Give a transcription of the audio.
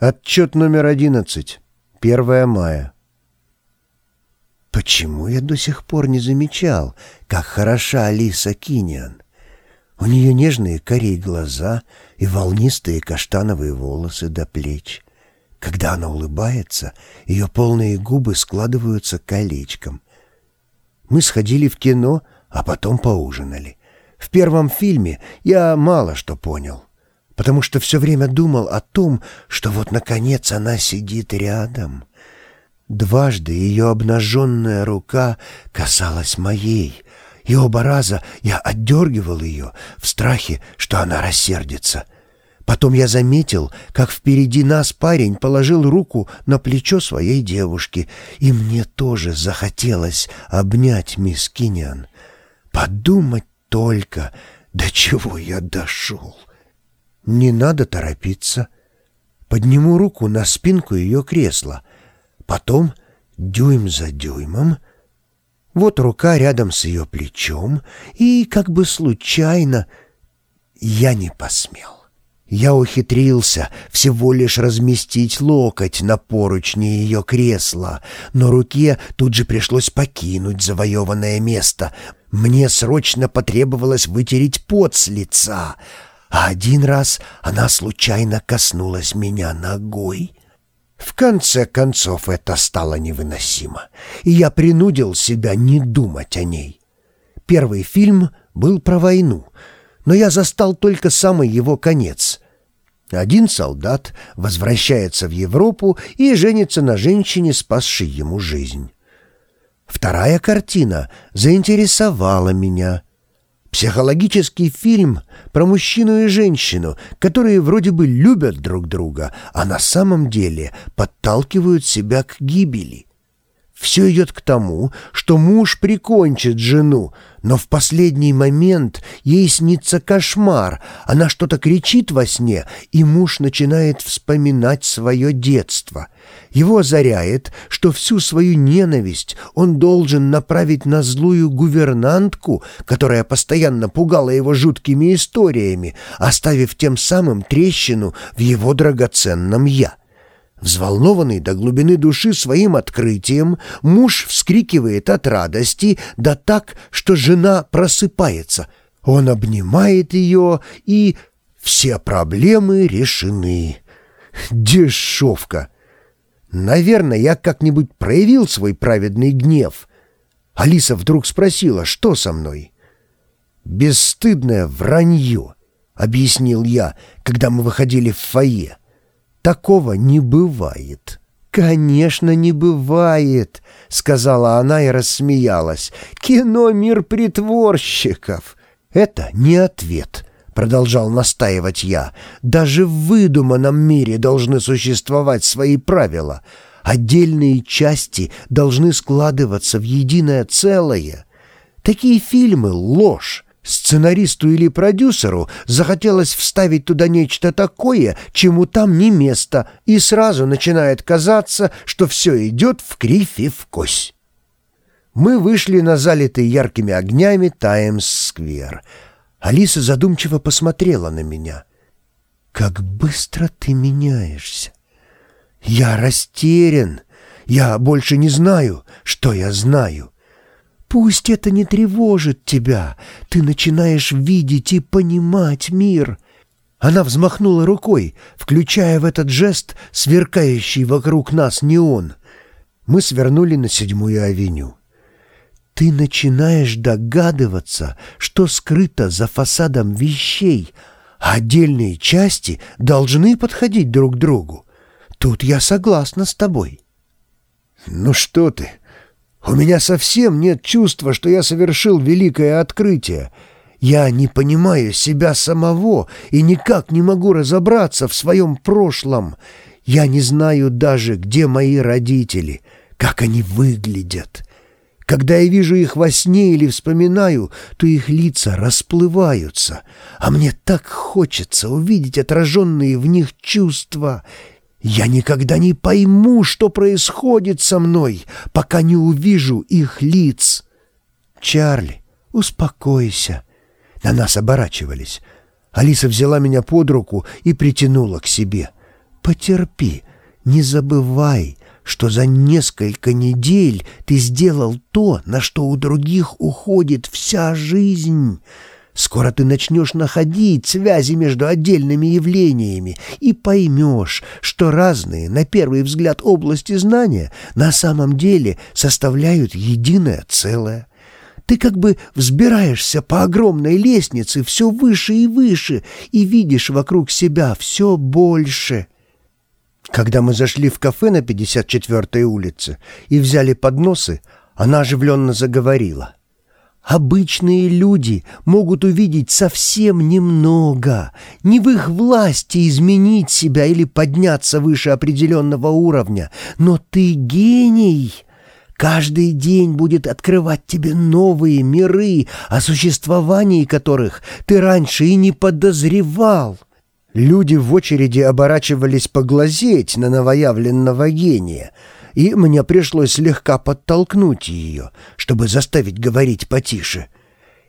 Отчет номер одиннадцать. 1 мая. Почему я до сих пор не замечал, как хороша Алиса Киниан? У нее нежные корей глаза и волнистые каштановые волосы до плеч. Когда она улыбается, ее полные губы складываются колечком. Мы сходили в кино, а потом поужинали. В первом фильме я мало что понял потому что все время думал о том, что вот, наконец, она сидит рядом. Дважды ее обнаженная рука касалась моей, и оба раза я отдергивал ее в страхе, что она рассердится. Потом я заметил, как впереди нас парень положил руку на плечо своей девушки, и мне тоже захотелось обнять мисс Киньян. Подумать только, до чего я дошел. Не надо торопиться. Подниму руку на спинку ее кресла. Потом дюйм за дюймом. Вот рука рядом с ее плечом, и как бы случайно я не посмел. Я ухитрился всего лишь разместить локоть на поручне ее кресла, но руке тут же пришлось покинуть завоеванное место. Мне срочно потребовалось вытереть пот с лица — а один раз она случайно коснулась меня ногой. В конце концов это стало невыносимо, и я принудил себя не думать о ней. Первый фильм был про войну, но я застал только самый его конец. Один солдат возвращается в Европу и женится на женщине, спасшей ему жизнь. Вторая картина заинтересовала меня — Психологический фильм про мужчину и женщину, которые вроде бы любят друг друга, а на самом деле подталкивают себя к гибели. Все идет к тому, что муж прикончит жену, но в последний момент ей снится кошмар, она что-то кричит во сне, и муж начинает вспоминать свое детство. Его озаряет, что всю свою ненависть он должен направить на злую гувернантку, которая постоянно пугала его жуткими историями, оставив тем самым трещину в его драгоценном «я». Взволнованный до глубины души своим открытием, муж вскрикивает от радости, да так, что жена просыпается. Он обнимает ее, и все проблемы решены. Дешевка! Наверное, я как-нибудь проявил свой праведный гнев. Алиса вдруг спросила, что со мной. «Бесстыдное вранье», — объяснил я, когда мы выходили в фойе. Такого не бывает». «Конечно, не бывает», — сказала она и рассмеялась. «Кино — мир притворщиков». «Это не ответ», — продолжал настаивать я. «Даже в выдуманном мире должны существовать свои правила. Отдельные части должны складываться в единое целое. Такие фильмы — ложь. Сценаристу или продюсеру захотелось вставить туда нечто такое, чему там не место, и сразу начинает казаться, что все идет в кривь и в кось. Мы вышли на залитый яркими огнями Таймс-сквер. Алиса задумчиво посмотрела на меня. «Как быстро ты меняешься!» «Я растерян. Я больше не знаю, что я знаю». Пусть это не тревожит тебя, ты начинаешь видеть и понимать мир». Она взмахнула рукой, включая в этот жест сверкающий вокруг нас неон. Мы свернули на седьмую авеню. Ты начинаешь догадываться, что скрыто за фасадом вещей, а отдельные части должны подходить друг к другу. Тут я согласна с тобой. «Ну что ты?» У меня совсем нет чувства, что я совершил великое открытие. Я не понимаю себя самого и никак не могу разобраться в своем прошлом. Я не знаю даже, где мои родители, как они выглядят. Когда я вижу их во сне или вспоминаю, то их лица расплываются, а мне так хочется увидеть отраженные в них чувства я никогда не пойму, что происходит со мной, пока не увижу их лиц. Чарли, успокойся. На нас оборачивались. Алиса взяла меня под руку и притянула к себе. Потерпи, не забывай, что за несколько недель ты сделал то, на что у других уходит вся жизнь. Скоро ты начнешь находить связи между отдельными явлениями и поймешь, что разные, на первый взгляд, области знания на самом деле составляют единое целое. Ты как бы взбираешься по огромной лестнице все выше и выше и видишь вокруг себя все больше. Когда мы зашли в кафе на 54-й улице и взяли подносы, она оживленно заговорила. «Обычные люди могут увидеть совсем немного. Не в их власти изменить себя или подняться выше определенного уровня. Но ты гений!» Каждый день будет открывать тебе новые миры, о существовании которых ты раньше и не подозревал. Люди в очереди оборачивались поглазеть на новоявленного гения, и мне пришлось слегка подтолкнуть ее, чтобы заставить говорить потише —